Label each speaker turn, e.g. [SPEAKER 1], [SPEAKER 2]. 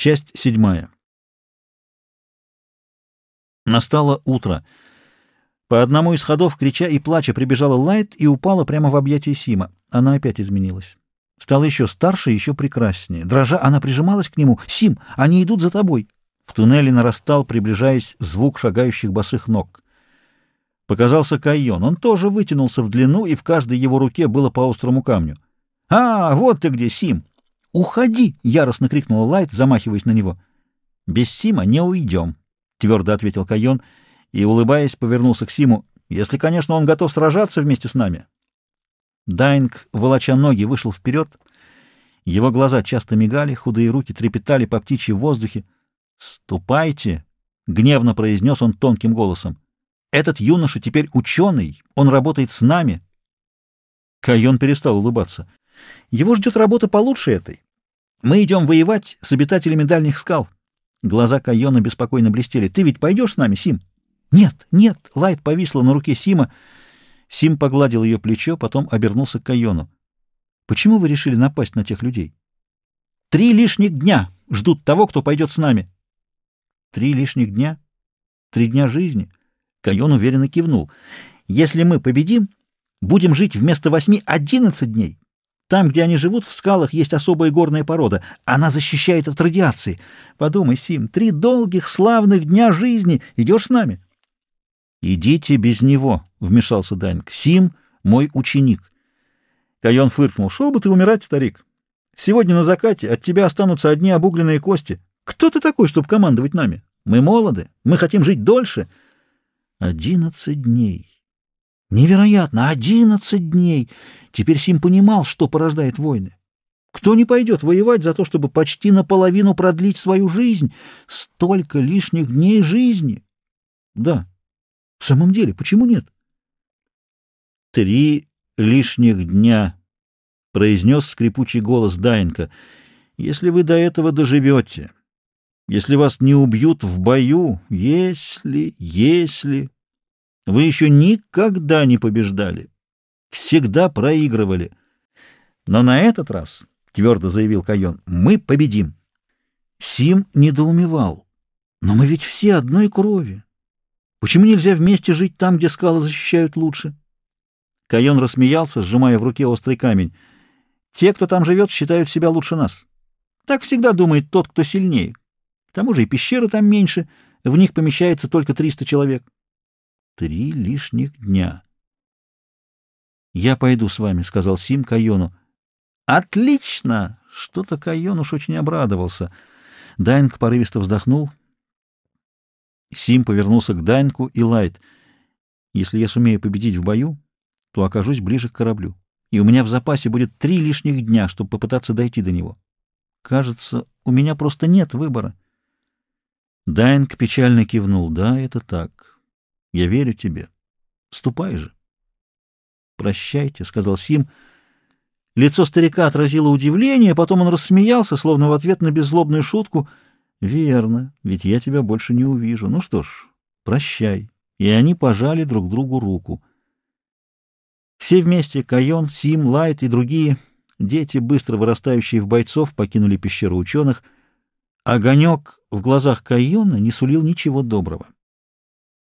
[SPEAKER 1] Часть седьмая. Настало утро. По одному из ходов, крича и плача, прибежала Лайт и упала прямо в объятия Сима. Она опять изменилась. Стала еще старше и еще прекраснее. Дрожа, она прижималась к нему. «Сим, они идут за тобой!» В туннеле нарастал, приближаясь, звук шагающих босых ног. Показался Кайон. Он тоже вытянулся в длину, и в каждой его руке было по острому камню. «А, вот ты где, Сим!» «Уходи!» — яростно крикнула Лайт, замахиваясь на него. «Без Сима не уйдем», — твердо ответил Кайон и, улыбаясь, повернулся к Симу. «Если, конечно, он готов сражаться вместе с нами». Дайнк, волоча ноги, вышел вперед. Его глаза часто мигали, худые руки трепетали по птичьи в воздухе. «Ступайте!» — гневно произнес он тонким голосом. «Этот юноша теперь ученый, он работает с нами». Кайон перестал улыбаться. Его ждет работа получше этой. Мы идем воевать с обитателями дальних скал. Глаза Кайона беспокойно блестели. Ты ведь пойдешь с нами, Сим? Нет, нет. Лайт повисла на руке Сима. Сим погладил ее плечо, потом обернулся к Кайону. Почему вы решили напасть на тех людей? Три лишних дня ждут того, кто пойдет с нами. Три лишних дня? Три дня жизни? Кайон уверенно кивнул. Если мы победим, будем жить вместо восьми одиннадцать дней. Там, где они живут, в скалах, есть особая горная порода. Она защищает от радиации. Подумай, Сим, три долгих, славных дня жизни. Идешь с нами? — Идите без него, — вмешался Даньк. — Сим — мой ученик. Кайон фыркнул. — Шел бы ты умирать, старик. Сегодня на закате от тебя останутся одни обугленные кости. Кто ты такой, чтобы командовать нами? Мы молоды, мы хотим жить дольше. Одиннадцать дней. Невероятно! Одиннадцать дней! Теперь Сим понимал, что порождает войны. Кто не пойдет воевать за то, чтобы почти наполовину продлить свою жизнь? Столько лишних дней жизни! Да, в самом деле, почему нет? Три лишних дня, — произнес скрипучий голос Дайнка, — если вы до этого доживете, если вас не убьют в бою, если, если... Вы еще никогда не побеждали, всегда проигрывали. Но на этот раз, — твердо заявил Кайон, — мы победим. Сим недоумевал. Но мы ведь все одной крови. Почему нельзя вместе жить там, где скалы защищают лучше? Кайон рассмеялся, сжимая в руке острый камень. Те, кто там живет, считают себя лучше нас. Так всегда думает тот, кто сильнее. К тому же и пещеры там меньше, в них помещается только триста человек. Три лишних дня. «Я пойду с вами», — сказал Сим Кайону. «Отлично!» — что-то Кайон уж очень обрадовался. Дайнк порывисто вздохнул. Сим повернулся к Дайнку и Лайт. «Если я сумею победить в бою, то окажусь ближе к кораблю, и у меня в запасе будет три лишних дня, чтобы попытаться дойти до него. Кажется, у меня просто нет выбора». Дайнг печально кивнул. «Да, это так. Я верю тебе. Ступай же. Прощайте, — сказал Сим. Лицо старика отразило удивление, потом он рассмеялся, словно в ответ на беззлобную шутку. Верно, ведь я тебя больше не увижу. Ну что ж, прощай. И они пожали друг другу руку. Все вместе, Кайон, Сим, Лайт и другие дети, быстро вырастающие в бойцов, покинули пещеру ученых. Огонек в глазах Кайона не сулил ничего доброго.